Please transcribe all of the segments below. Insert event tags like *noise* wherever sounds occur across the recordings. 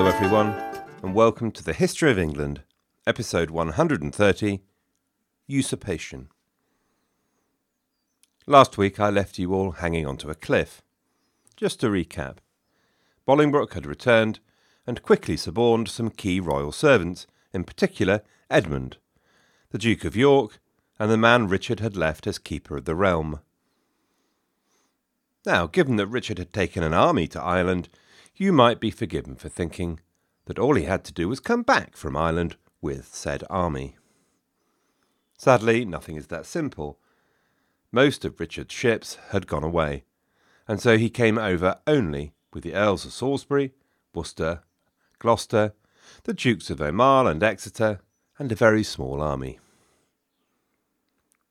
Hello, everyone, and welcome to the History of England, episode 130 Usurpation. Last week I left you all hanging onto a cliff. Just to recap Bolingbroke had returned and quickly suborned some key royal servants, in particular Edmund, the Duke of York, and the man Richard had left as keeper of the realm. Now, given that Richard had taken an army to Ireland, you might be forgiven for thinking that all he had to do was come back from Ireland with said army. Sadly, nothing is that simple. Most of Richard's ships had gone away, and so he came over only with the Earls of Salisbury, Worcester, Gloucester, the Dukes of Aumale and Exeter, and a very small army.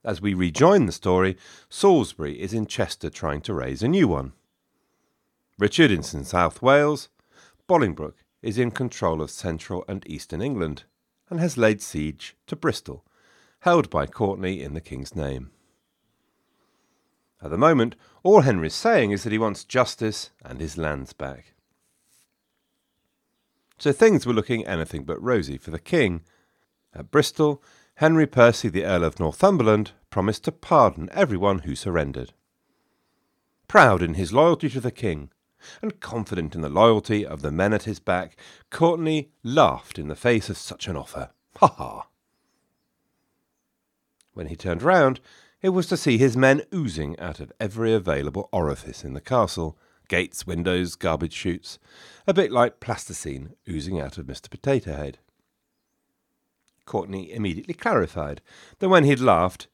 As we rejoin the story, Salisbury is in Chester trying to raise a new one. Richard is in South Wales. Bolingbroke is in control of central and eastern England and has laid siege to Bristol, held by Courtenay in the king's name. At the moment, all Henry is saying is that he wants justice and his lands back. So things were looking anything but rosy for the king. At Bristol, Henry Percy, the Earl of Northumberland, promised to pardon everyone who surrendered. Proud in his loyalty to the king, and confident in the loyalty of the men at his back, Courtenay laughed in the face of such an offer. Ha ha! When he turned round, it was to see his men oozing out of every available orifice in the castle gates, windows, garbage chutes, a bit like plasticine oozing out of Mr. Potato Head. Courtenay immediately clarified that when he'd laughed,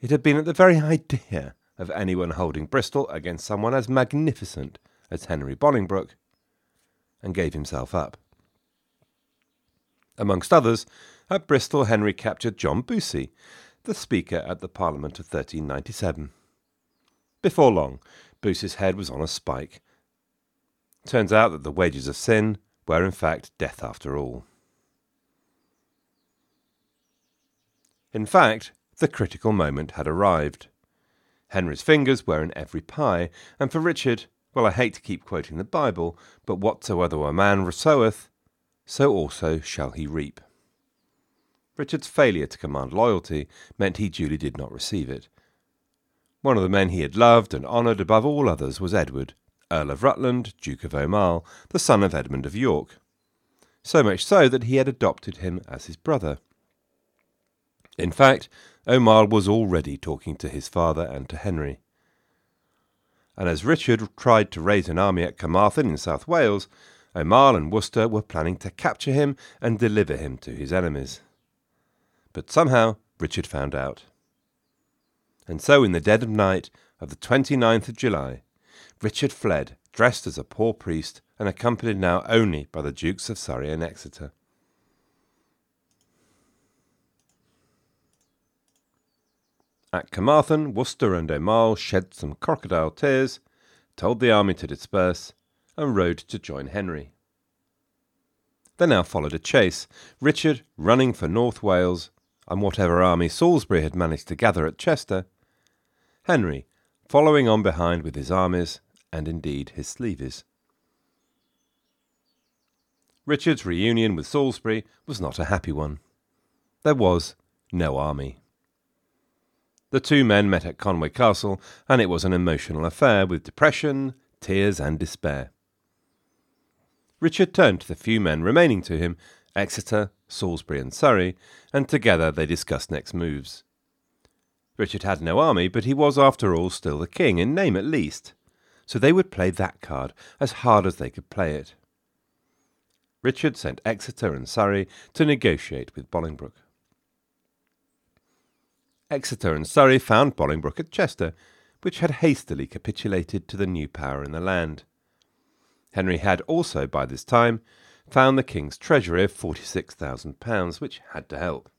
it had been at the very idea of anyone holding Bristol against someone as magnificent as Henry Bolingbroke, and gave himself up. Amongst others, at Bristol Henry captured John Bussy, the Speaker at the Parliament of 1397. Before long, Bussy's head was on a spike. Turns out that the wages of sin were in fact death after all. In fact, the critical moment had arrived. Henry's fingers were in every pie, and for Richard, well, I hate to keep quoting the Bible, but whatsoever a man soweth, so also shall he reap. Richard's failure to command loyalty meant he duly did not receive it. One of the men he had loved and honoured above all others was Edward, Earl of Rutland, Duke of Aumale, the son of Edmund of York. So much so that he had adopted him as his brother. In fact, Aumale was already talking to his father and to Henry. And as Richard tried to raise an army at Carmarthen in South Wales, Aumale and Worcester were planning to capture him and deliver him to his enemies. But somehow Richard found out. And so, in the dead of night of the 29th of July, Richard fled, dressed as a poor priest and accompanied now only by the Dukes of Surrey and Exeter. At Carmarthen, Worcester and Aumale shed some crocodile tears, told the army to disperse, and rode to join Henry. There now followed a chase, Richard running for North Wales and whatever army Salisbury had managed to gather at Chester, Henry following on behind with his armies and indeed his sleeves. Richard's reunion with Salisbury was not a happy one. There was no army. The two men met at Conway Castle, and it was an emotional affair with depression, tears, and despair. Richard turned to the few men remaining to him Exeter, Salisbury, and Surrey, and together they discussed next moves. Richard had no army, but he was, after all, still the king, in name at least, so they would play that card as hard as they could play it. Richard sent Exeter and Surrey to negotiate with Bolingbroke. Exeter and Surrey found Bolingbroke at Chester, which had hastily capitulated to the new power in the land. Henry had also, by this time, found the king's treasury of £46,000, which had to help.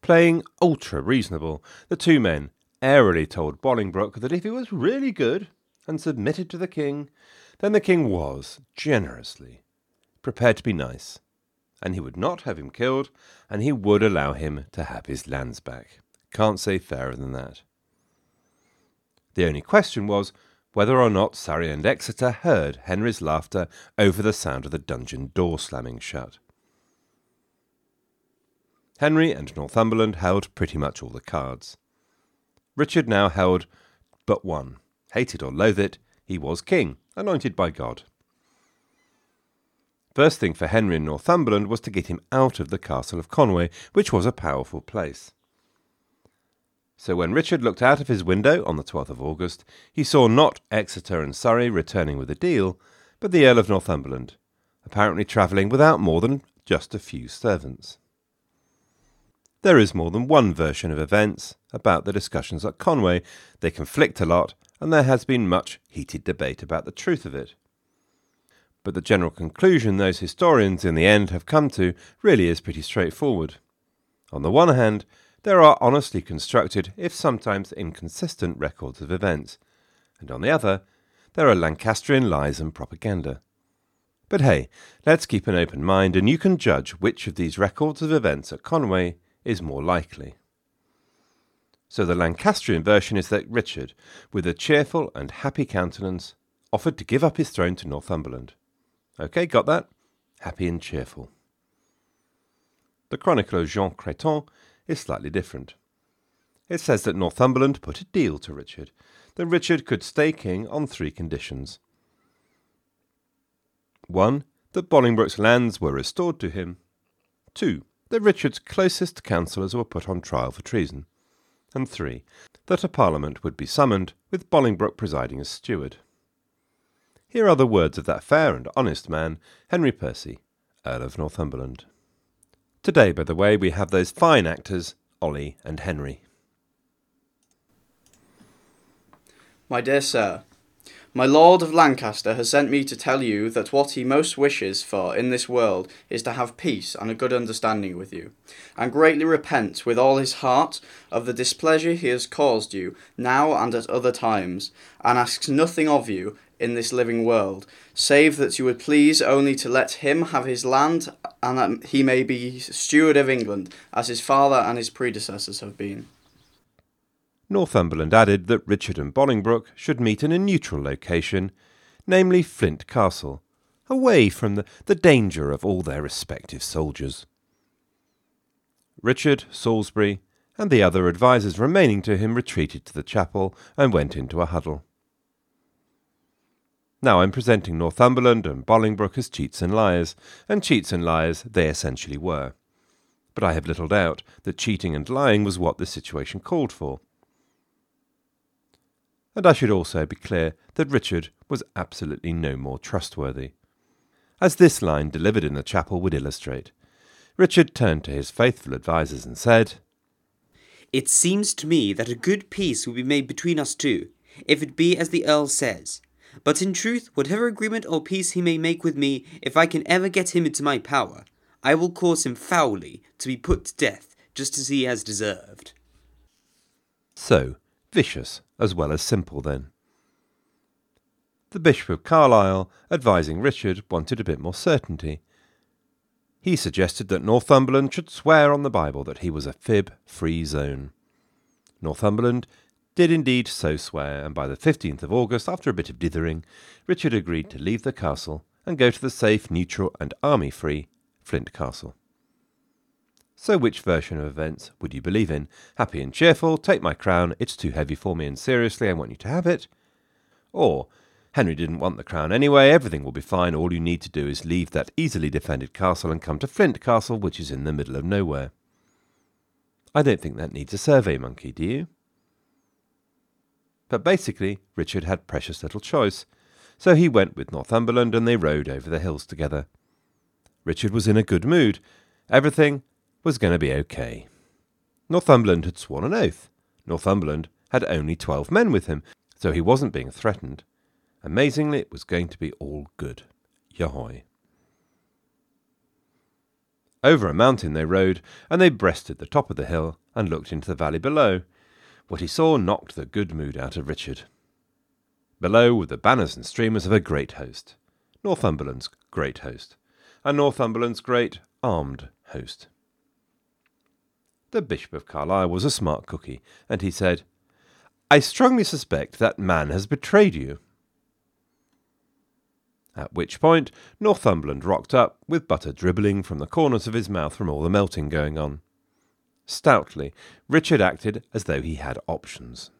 Playing ultra reasonable, the two men airily told Bolingbroke that if he was really good and submitted to the king, then the king was, generously, prepared to be nice and he would not have him killed, and he would allow him to have his lands back. Can't say fairer than that. The only question was whether or not Surrey and Exeter heard Henry's laughter over the sound of the dungeon door slamming shut. Henry and Northumberland held pretty much all the cards. Richard now held but one. Hate it or loathe it, he was king, anointed by God. First thing for Henry in Northumberland was to get him out of the castle of Conway, which was a powerful place. So when Richard looked out of his window on the 12th of August, he saw not Exeter and Surrey returning with a deal, but the Earl of Northumberland, apparently travelling without more than just a few servants. There is more than one version of events about the discussions at Conway. They conflict a lot, and there has been much heated debate about the truth of it. But the general conclusion those historians in the end have come to really is pretty straightforward. On the one hand, there are honestly constructed, if sometimes inconsistent, records of events, and on the other, there are Lancastrian lies and propaganda. But hey, let's keep an open mind, and you can judge which of these records of events at Conway is more likely. So the Lancastrian version is that Richard, with a cheerful and happy countenance, offered to give up his throne to Northumberland. Okay, got that? Happy and cheerful. The chronicler Jean Creton is slightly different. It says that Northumberland put a deal to Richard, that Richard could stay king on three conditions. One, that Bolingbroke's lands were restored to him. Two, that Richard's closest counsellors were put on trial for treason. And three, that a parliament would be summoned, with Bolingbroke presiding as steward. Here are the words of that fair and honest man, Henry Percy, Earl of Northumberland. Today, by the way, we have those fine actors, Ollie and Henry. My dear sir, my Lord of Lancaster has sent me to tell you that what he most wishes for in this world is to have peace and a good understanding with you, and greatly repent with all his heart of the displeasure he has caused you now and at other times, and asks nothing of you in this living world, save that you would please only to let him have his land, and that he may be steward of England, as his father and his predecessors have been. Northumberland added that Richard and Bolingbroke should meet in a neutral location, namely Flint Castle, away from the, the danger of all their respective soldiers. Richard, Salisbury, and the other advisers remaining to him retreated to the chapel and went into a huddle. Now I'm presenting Northumberland and Bolingbroke as cheats and liars, and cheats and liars they essentially were. But I have little doubt that cheating and lying was what the situation called for and I should also be clear that Richard was absolutely no more trustworthy. As this line delivered in the chapel would illustrate, Richard turned to his faithful advisers and said, It seems to me that a good peace will be made between us two, if it be as the Earl says. But in truth, whatever agreement or peace he may make with me, if I can ever get him into my power, I will cause him foully to be put to death, just as he has deserved. So, vicious as well as simple then. The Bishop of Carlisle, advising Richard, wanted a bit more certainty. He suggested that Northumberland should swear on the Bible that he was a fib free zone. Northumberland did indeed so swear, and by the 15th of August, after a bit of dithering, Richard agreed to leave the castle and go to the safe, neutral, and army free Flint Castle. So, which version of events would you believe in? Happy and cheerful, take my crown, it's too heavy for me, and seriously, I want you to have it? Or, Henry didn't want the crown anyway, everything will be fine, all you need to do is leave that easily defended castle and come to Flint Castle, which is in the middle of nowhere. I don't think that needs a survey monkey, do you? But basically, Richard had precious little choice, so he went with Northumberland and they rode over the hills together. Richard was in a good mood. Everything was going to be okay. Northumberland had sworn an oath. Northumberland had only twelve men with him, so he wasn't being threatened. Amazingly, it was going to be all good. Yahoy. Over a mountain they rode, and they breasted the top of the hill and looked into the valley below. What he saw knocked the good mood out of Richard. Below were the banners and streamers of a great host, Northumberland's great host, and Northumberland's great armed host. The Bishop of Carlisle was a smart cookie, and he said, I strongly suspect that man has betrayed you. At which point, Northumberland rocked up, with butter dribbling from the corners of his mouth from all the melting going on. Stoutly, Richard acted as though he had options.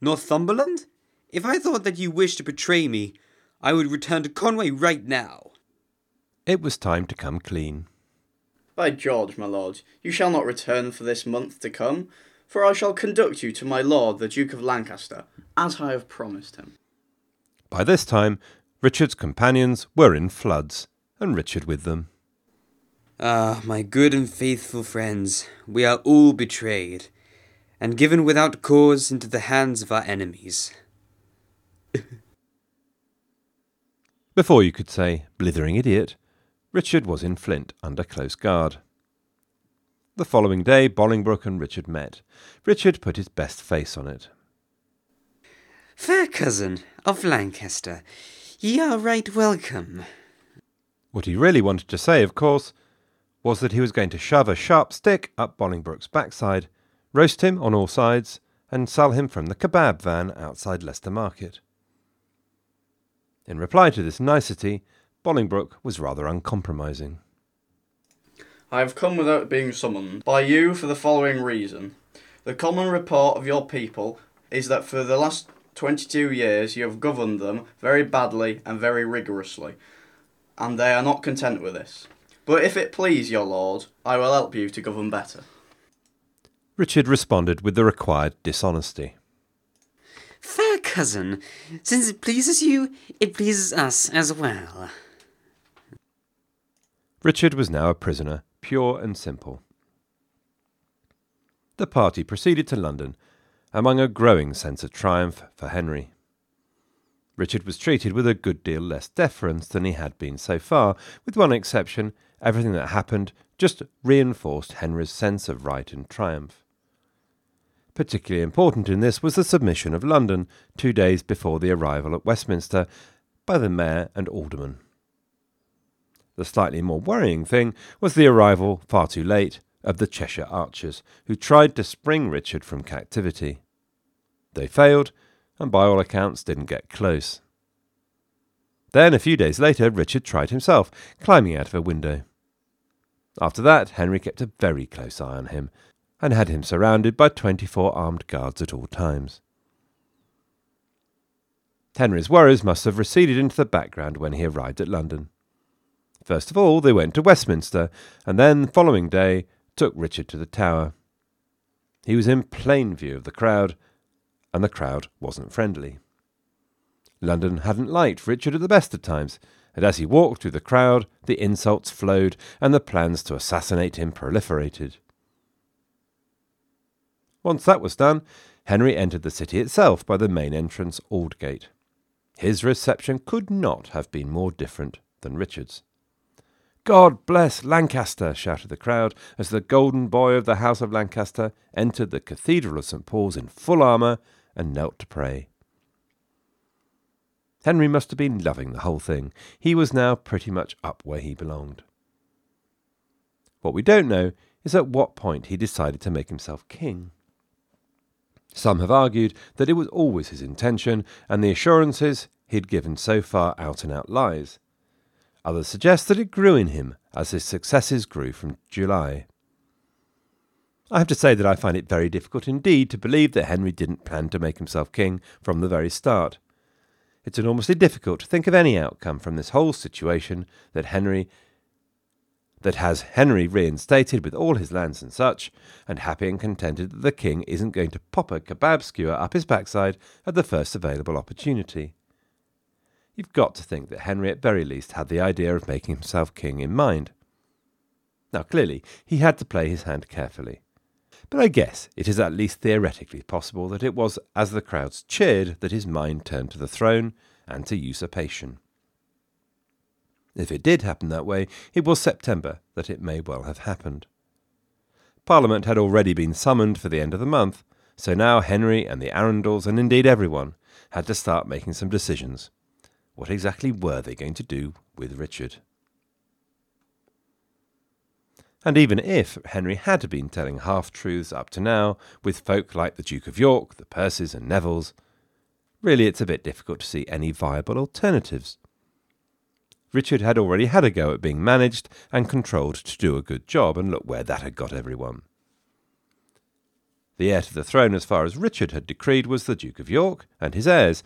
Northumberland? If I thought that you wished to betray me, I would return to Conway right now. It was time to come clean. By George, my lord, you shall not return for this month to come, for I shall conduct you to my lord the Duke of Lancaster, as I have promised him. By this time, Richard's companions were in floods, and Richard with them. Ah, my good and faithful friends, we are all betrayed, and given without cause into the hands of our enemies. *laughs* Before you could say, blithering idiot, Richard was in Flint under close guard. The following day, Bolingbroke and Richard met. Richard put his best face on it. Fair cousin of Lancaster, ye are right welcome. What he really wanted to say, of course, was that he was going to shove a sharp stick up Bolingbroke's backside, roast him on all sides, and sell him from the kebab van outside Leicester Market. In reply to this nicety, Bolingbroke was rather uncompromising. I have come without being summoned by you for the following reason. The common report of your people is that for the last 22 years you have governed them very badly and very rigorously, and they are not content with this. But if it please your lord, I will help you to govern better. Richard responded with the required dishonesty. Fair cousin, since it pleases you, it pleases us as well. Richard was now a prisoner, pure and simple. The party proceeded to London, among a growing sense of triumph for Henry. Richard was treated with a good deal less deference than he had been so far, with one exception everything that happened just reinforced Henry's sense of right and triumph. Particularly important in this was the submission of London two days before the arrival at Westminster by the mayor and aldermen. The slightly more worrying thing was the arrival, far too late, of the Cheshire archers, who tried to spring Richard from captivity. They failed, and by all accounts didn't get close. Then, a few days later, Richard tried himself, climbing out of a window. After that, Henry kept a very close eye on him, and had him surrounded by twenty four armed guards at all times. Henry's worries must have receded into the background when he arrived at London. First of all, they went to Westminster, and then, the following day, took Richard to the Tower. He was in plain view of the crowd, and the crowd wasn't friendly. London hadn't liked Richard at the best of times, and as he walked through the crowd, the insults flowed, and the plans to assassinate him proliferated. Once that was done, Henry entered the city itself by the main entrance, Aldgate. His reception could not have been more different than Richard's. God bless Lancaster! shouted the crowd as the golden boy of the House of Lancaster entered the Cathedral of St. Paul's in full armour and knelt to pray. Henry must have been loving the whole thing. He was now pretty much up where he belonged. What we don't know is at what point he decided to make himself king. Some have argued that it was always his intention, and the assurances he had given so far out and out lies. Others suggest that it grew in him as his successes grew from July. I have to say that I find it very difficult indeed to believe that Henry didn't plan to make himself king from the very start. It's enormously difficult to think of any outcome from this whole situation that Henry that has Henry reinstated with all his lands and such, and happy and contented that the king isn't going to pop a kebab skewer up his backside at the first available opportunity. You've got to think that Henry at very least had the idea of making himself king in mind. Now, clearly, he had to play his hand carefully. But I guess it is at least theoretically possible that it was as the crowds cheered that his mind turned to the throne and to usurpation. If it did happen that way, it was September that it may well have happened. Parliament had already been summoned for the end of the month, so now Henry and the Arundels, and indeed everyone, had to start making some decisions. What exactly were they going to do with Richard? And even if Henry had been telling half truths up to now, with folk like the Duke of York, the Percys, and Nevilles, really it's a bit difficult to see any viable alternatives. Richard had already had a go at being managed and controlled to do a good job, and look where that had got everyone. The heir to the throne, as far as Richard had decreed, was the Duke of York and his heirs,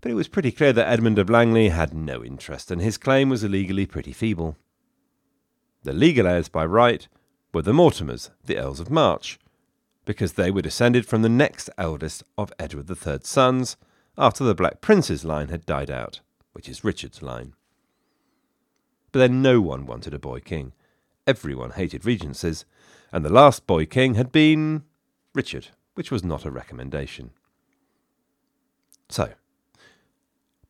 but it was pretty clear that Edmund of Langley had no interest, and his claim was illegally pretty feeble. The legal heirs by right were the Mortimers, the Earls of March, because they were descended from the next eldest of Edward III's sons after the Black Prince's line had died out, which is Richard's line. But then no one wanted a boy king. Everyone hated regencies, and the last boy king had been Richard, which was not a recommendation. So,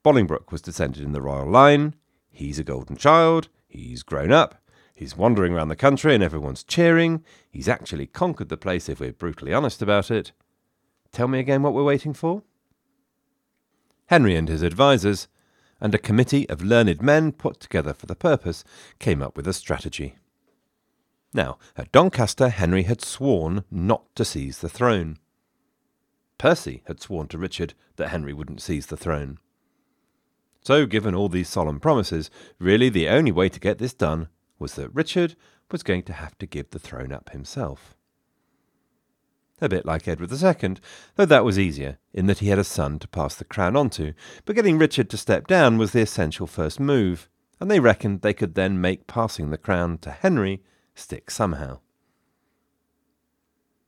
Bolingbroke was descended in the royal line. He's a golden child. He's grown up. He's wandering around the country and everyone's cheering. He's actually conquered the place if we're brutally honest about it. Tell me again what we're waiting for? Henry and his advisers, and a committee of learned men put together for the purpose, came up with a strategy. Now, at Doncaster, Henry had sworn not to seize the throne. Percy had sworn to Richard that Henry wouldn't seize the throne. So, given all these solemn promises, really the only way to get this done was that Richard was going to have to give the throne up himself. A bit like Edward II, though that was easier, in that he had a son to pass the crown on to, but getting Richard to step down was the essential first move, and they reckoned they could then make passing the crown to Henry stick somehow.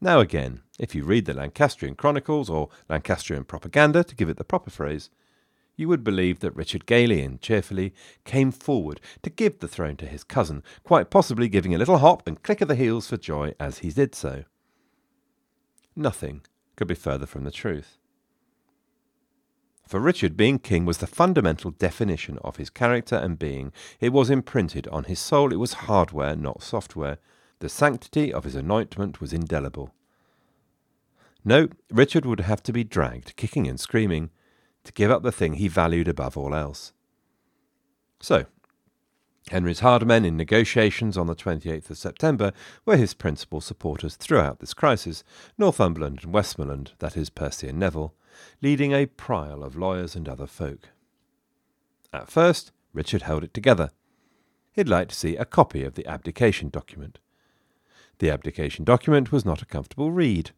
Now again, if you read the Lancastrian Chronicles or Lancastrian propaganda, to give it the proper phrase, you would believe that Richard gaily and cheerfully came forward to give the throne to his cousin, quite possibly giving a little hop and click of the heels for joy as he did so. Nothing could be further from the truth. For Richard, being king was the fundamental definition of his character and being. It was imprinted on his soul, it was hardware, not software. The sanctity of his anointment was indelible. No, Richard would have to be dragged, kicking and screaming, to give up the thing he valued above all else. So, Henry's hard men in negotiations on the 28th of September were his principal supporters throughout this crisis Northumberland and Westmoreland, that is, Percy and Neville leading a prial of lawyers and other folk. At first, Richard held it together. He'd like to see a copy of the abdication document. The abdication document was not a comfortable read.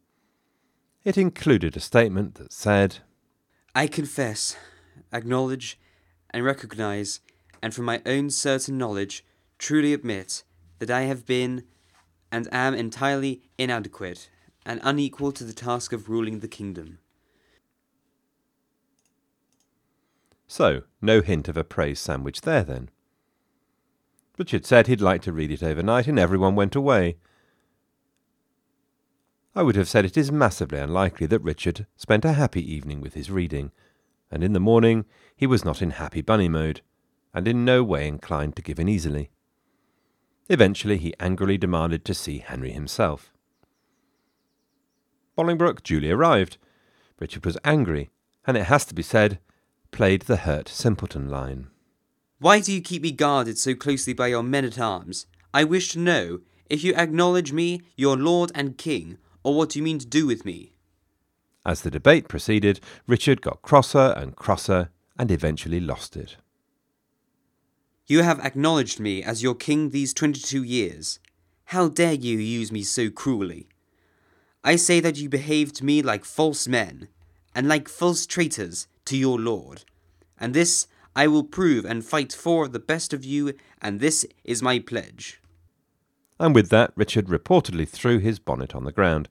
It included a statement that said, I confess, acknowledge, and recognize, and from my own certain knowledge, truly admit that I have been and am entirely inadequate and unequal to the task of ruling the kingdom. So, no hint of a praise sandwich there then. Richard said he'd like to read it overnight, and everyone went away. I would have said it is massively unlikely that Richard spent a happy evening with his reading, and in the morning he was not in happy bunny mode, and in no way inclined to give in easily. Eventually he angrily demanded to see Henry himself. Bolingbroke duly arrived. Richard was angry, and it has to be said, played the hurt simpleton line. Why do you keep me guarded so closely by your men at arms? I wish to know if you acknowledge me your lord and king, or what do you mean to do with me. As the debate proceeded, Richard got crosser and crosser and eventually lost it. You have acknowledged me as your king these twenty two years. How dare you use me so cruelly? I say that you behave to me like false men, and like false traitors, to your Lord. And this I will prove and fight for the best of you, and this is my pledge. And with that, Richard reportedly threw his bonnet on the ground.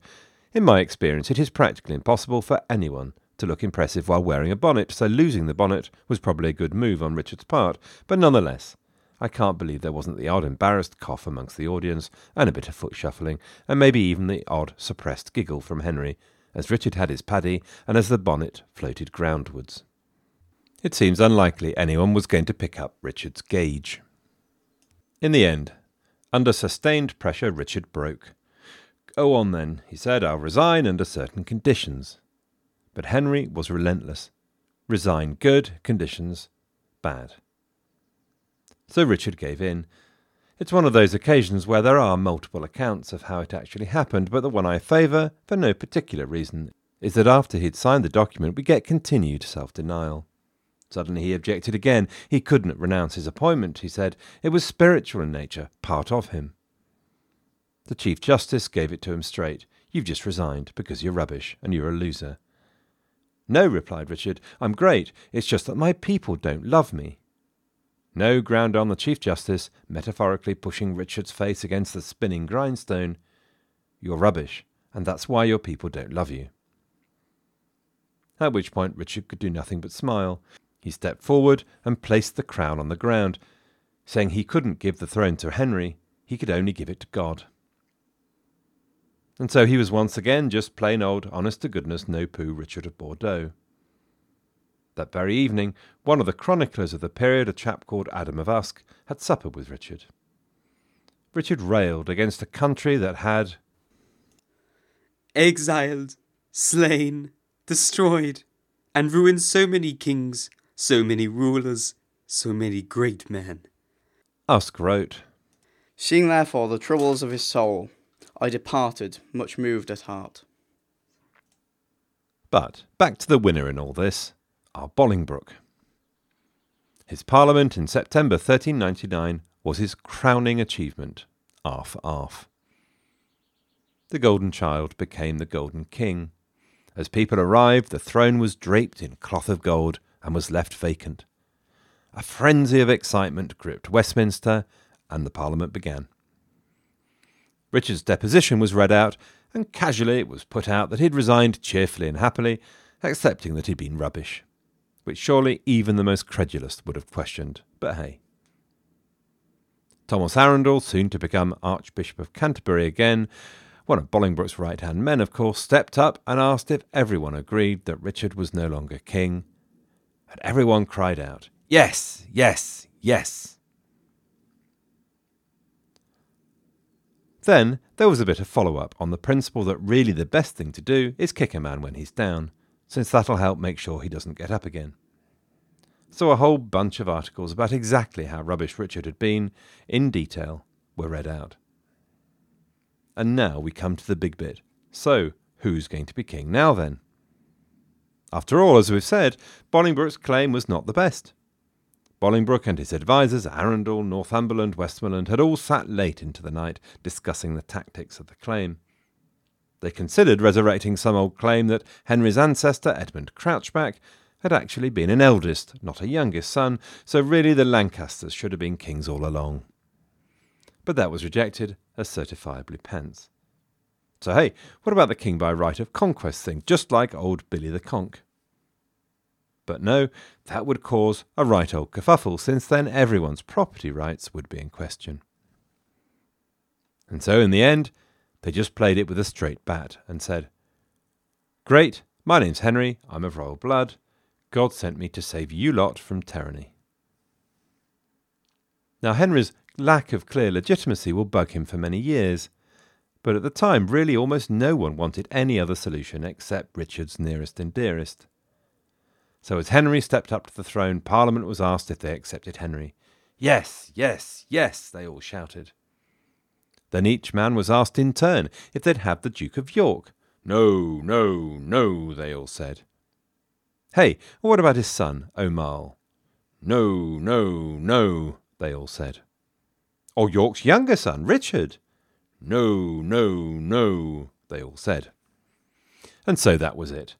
In my experience, it is practically impossible for anyone to look impressive while wearing a bonnet, so losing the bonnet was probably a good move on Richard's part, but nonetheless, I can't believe there wasn't the odd embarrassed cough amongst the audience, and a bit of foot shuffling, and maybe even the odd suppressed giggle from Henry, as Richard had his paddy and as the bonnet floated groundwards. It seems unlikely anyone was going to pick up Richard's gage. In the end, under sustained pressure, Richard broke. Go on then, he said, I'll resign under certain conditions. But Henry was relentless. Resign good, conditions bad. So Richard gave in, it's one of those occasions where there are multiple accounts of how it actually happened, but the one I favour, for no particular reason, is that after he'd signed the document, we get continued self denial. Suddenly he objected again. He couldn't renounce his appointment, he said. It was spiritual in nature, part of him. The Chief Justice gave it to him straight. You've just resigned because you're rubbish and you're a loser. No, replied Richard, I'm great. It's just that my people don't love me. No, ground on the Chief Justice, metaphorically pushing Richard's face against the spinning grindstone. You're rubbish, and that's why your people don't love you. At which point Richard could do nothing but smile. He stepped forward and placed the crown on the ground, saying he couldn't give the throne to Henry, he could only give it to God. And so he was once again just plain old, honest to goodness, no poo Richard of Bordeaux. That very evening, one of the chroniclers of the period, a chap called Adam of Usk, had supper with Richard. Richard railed against a country that had exiled, slain, destroyed, and ruined so many kings so many rulers, so many great men. Usk wrote, Seeing therefore the troubles of his soul, I departed, much moved at heart. But back to the winner in all this, our Bolingbroke. His parliament in September 1399 was his crowning achievement, Arf Arf. The Golden Child became the Golden King. As people arrived, the throne was draped in cloth of gold and was left vacant. A frenzy of excitement gripped Westminster, and the Parliament began. Richard's deposition was read out, and casually it was put out that he'd resigned cheerfully and happily, accepting that he'd been rubbish, which surely even the most credulous would have questioned, but hey. Thomas Arundel, soon to become Archbishop of Canterbury again, one of Bolingbroke's right hand men, of course, stepped up and asked if everyone agreed that Richard was no longer king and everyone cried out, Yes, yes, yes. Then there was a bit of follow up on the principle that really the best thing to do is kick a man when he's down, since that'll help make sure he doesn't get up again. So a whole bunch of articles about exactly how rubbish Richard had been, in detail, were read out. And now we come to the big bit. So, who's going to be king now then? After all, as we've said, Bolingbroke's claim was not the best. Bolingbroke and his advisers, Arundel, Northumberland, Westmoreland, had all sat late into the night discussing the tactics of the claim. They considered resurrecting some old claim that Henry's ancestor, Edmund Crouchback, had actually been an eldest, not a youngest son, so really the Lancasters should have been kings all along. But that was rejected as certifiably pence. So, hey, what about the king by right of conquest thing, just like old Billy the Conk? But no, that would cause a right old kerfuffle, since then everyone's property rights would be in question. And so, in the end, they just played it with a straight bat and said, Great, my name's Henry, I'm of royal blood. God sent me to save you lot from tyranny. Now, Henry's lack of clear legitimacy will bug him for many years but at the time, really almost no one wanted any other solution except Richard's nearest and dearest. So as Henry stepped up to the throne, Parliament was asked if they accepted Henry. Yes, yes, yes, they all shouted. Then each man was asked in turn if they'd have the Duke of York. No, no, no, they all said. Hey, what about his son, Aumale? No, no, no, they all said. Or York's younger son, Richard? No, no, no, they all said. And so that was it.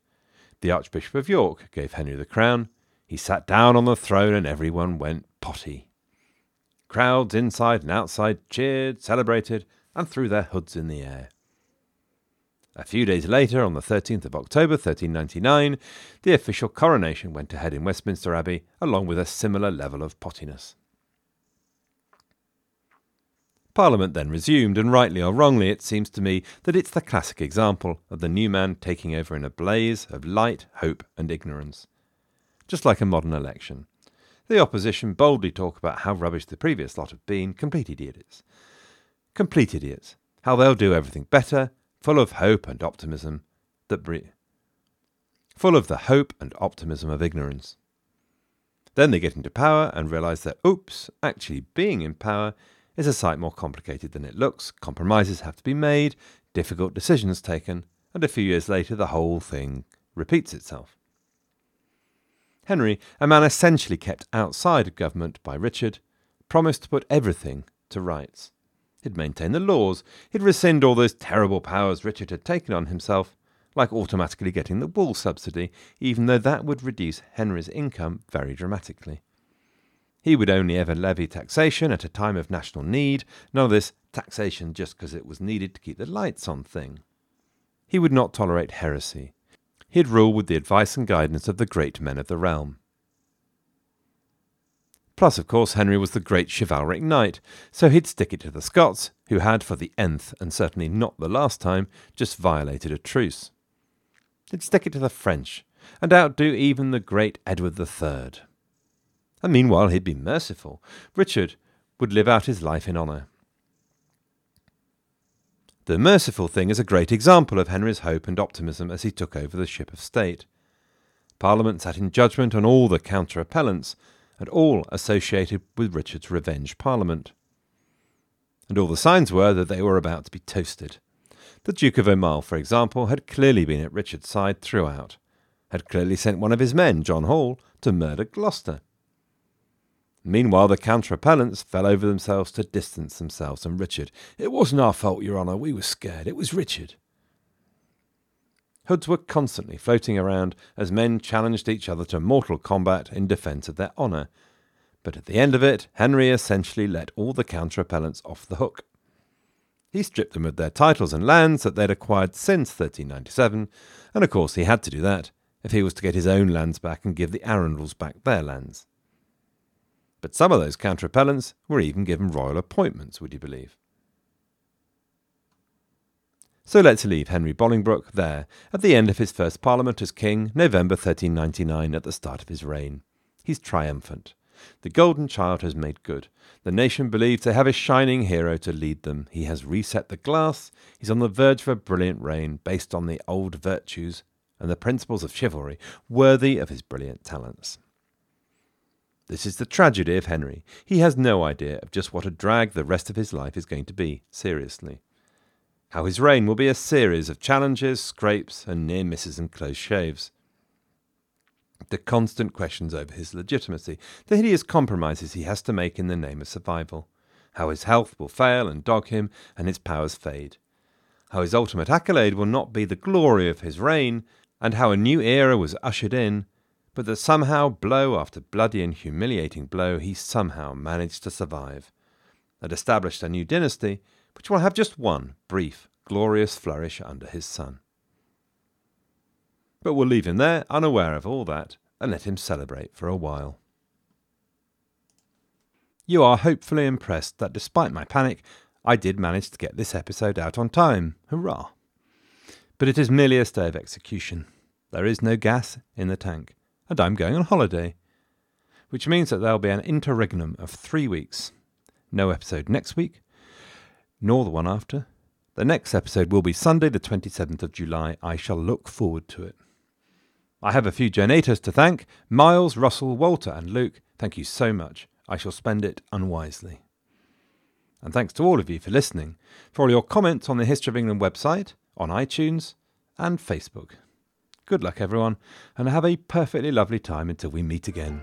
The Archbishop of York gave Henry the crown. He sat down on the throne, and everyone went potty. Crowds inside and outside cheered, celebrated, and threw their hoods in the air. A few days later, on the 13th of October 1399, the official coronation went ahead in Westminster Abbey, along with a similar level of pottiness. Parliament then resumed, and rightly or wrongly, it seems to me that it's the classic example of the new man taking over in a blaze of light, hope, and ignorance. Just like a modern election. The opposition boldly talk about how rubbish the previous lot have been, complete idiots. Complete idiots. How they'll do everything better, full of hope and optimism, that bre- full of the hope and optimism of ignorance. Then they get into power and realise that, oops, actually being in power is a sight more complicated than it looks, compromises have to be made, difficult decisions taken, and a few years later the whole thing repeats itself. Henry, a man essentially kept outside of government by Richard, promised to put everything to rights. He'd maintain the laws, he'd rescind all those terrible powers Richard had taken on himself, like automatically getting the wool subsidy, even though that would reduce Henry's income very dramatically. He would only ever levy taxation at a time of national need, none of this taxation just because it was needed to keep the lights on thing. He would not tolerate heresy. He'd rule with the advice and guidance of the great men of the realm. Plus, of course, Henry was the great chivalric knight, so he'd stick it to the Scots, who had, for the nth and certainly not the last time, just violated a truce. He'd stick it to the French, and outdo even the great Edward III. And meanwhile, he'd be merciful. Richard would live out his life in honour. The merciful thing is a great example of Henry's hope and optimism as he took over the ship of state. Parliament sat in judgment on all the counter appellants, and all associated with Richard's revenge parliament. And all the signs were that they were about to be toasted. The Duke of Aumale, for example, had clearly been at Richard's side throughout, had clearly sent one of his men, John Hall, to murder Gloucester. Meanwhile, the counter-appellants fell over themselves to distance themselves from Richard. It wasn't our fault, Your Honour. We were scared. It was Richard. Hoods were constantly floating around as men challenged each other to mortal combat in defence of their honour. But at the end of it, Henry essentially let all the counter-appellants off the hook. He stripped them of their titles and lands that they'd acquired since 1397, and of course he had to do that if he was to get his own lands back and give the Arundels back their lands. But some of those counter-appellants were even given royal appointments, would you believe? So let's leave Henry Bolingbroke there at the end of his first Parliament as King, November 1399, at the start of his reign. He's triumphant. The Golden Child has made good. The nation believes they have a shining hero to lead them. He has reset the glass. He's on the verge of a brilliant reign based on the old virtues and the principles of chivalry, worthy of his brilliant talents. This is the tragedy of Henry. He has no idea of just what a drag the rest of his life is going to be, seriously. How his reign will be a series of challenges, scrapes, and near misses and close shaves. The constant questions over his legitimacy, the hideous compromises he has to make in the name of survival. How his health will fail and dog him, and his powers fade. How his ultimate accolade will not be the glory of his reign, and how a new era was ushered in, but that somehow, blow after bloody and humiliating blow, he somehow managed to survive, and established a new dynasty which will have just one brief, glorious flourish under his son. But we'll leave him there, unaware of all that, and let him celebrate for a while. You are hopefully impressed that despite my panic, I did manage to get this episode out on time. Hurrah! But it is merely a stay of execution. There is no gas in the tank and I'm going on holiday, which means that there'll be an interregnum of three weeks. No episode next week, nor the one after. The next episode will be Sunday, the 27th of July. I shall look forward to it. I have a few donators to thank Miles, Russell, Walter, and Luke. Thank you so much. I shall spend it unwisely. And thanks to all of you for listening, for all your comments on the History of England website, on iTunes, and Facebook. Good luck, everyone, and have a perfectly lovely time until we meet again.